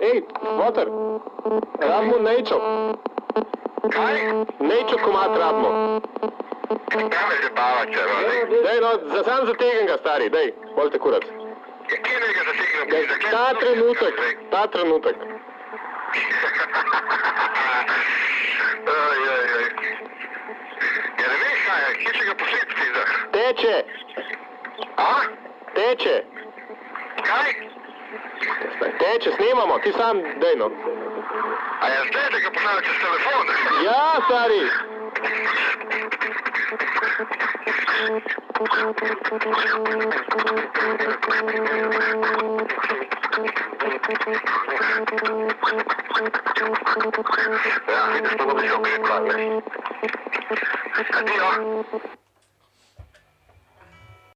Ej, Motor, rabimo nečo. Kaj? Nečo komat rabimo. Kaj me zabavate, Rozi? Dej, no, za, sam zategem ga, stari, dej, bolite kurac. Kje naj ga zategnem? Ta trenutek, ta trenutek. Oj, oj, oj. Ja ne veš kaj, je, kje se ga posvet pizda? Teče, A? teče, Kaj? Teče, snemamo, ti sam, dej no. A ja zdaj, da ga poznam čez telefon? Ja, stari. Ja, vidiš, to bo šel kaj, ne? Adijo.